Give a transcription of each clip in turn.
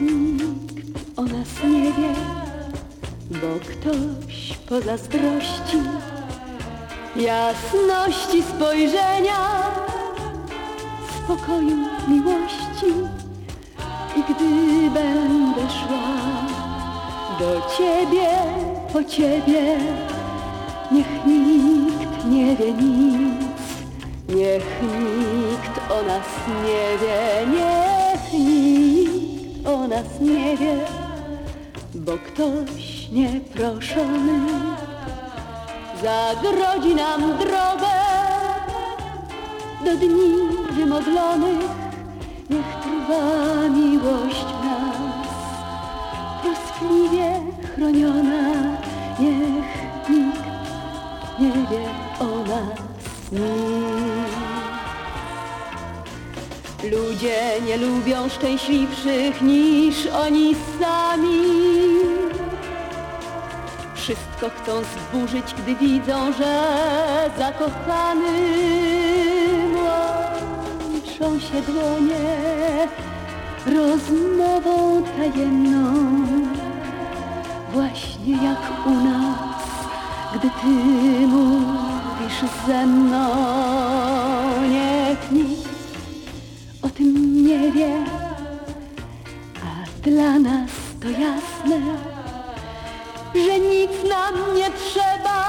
nikt o nas nie wie, bo ktoś pozazdrości jasności spojrzenia, spokoju miłości. I gdy będę szła do ciebie, po ciebie, niech nikt nie wie nic, niech nikt o nas nie wie, niech nikt o nas nie wie, bo ktoś nieproszony zagrodzi nam drogę do dni wymodlonych. Niech trwa miłość w nas, troskliwie chroniona. Niech nikt nie wie o nas nic. Ludzie nie lubią szczęśliwszych niż oni sami. Wszystko chcą zburzyć, gdy widzą, że zakochanym łączą się dłonie rozmową tajemną. Właśnie jak u nas, gdy ty mówisz ze mną, dla nas to jasne że nic nam nie trzeba,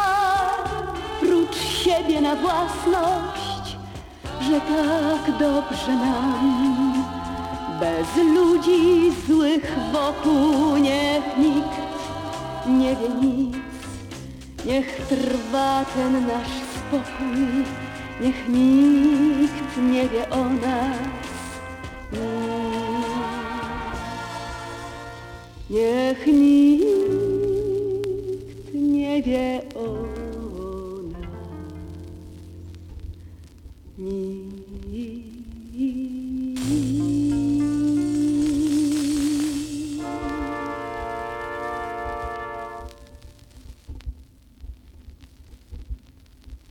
prócz siebie na własność, że tak dobrze nam, bez ludzi złych wokół, niech nikt nie wie nic, niech trwa ten nasz spokój, niech nikt nie wie o nas Niech nikt nie wie o nas nic.